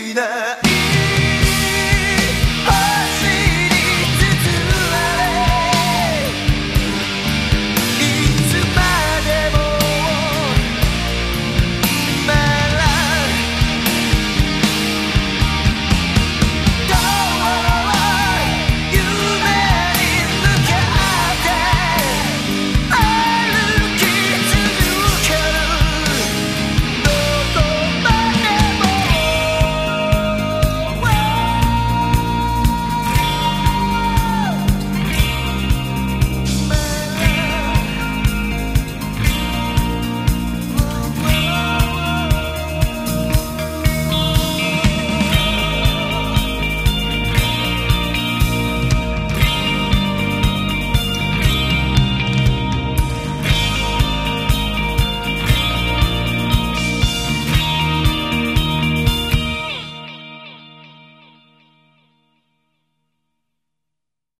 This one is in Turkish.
söyle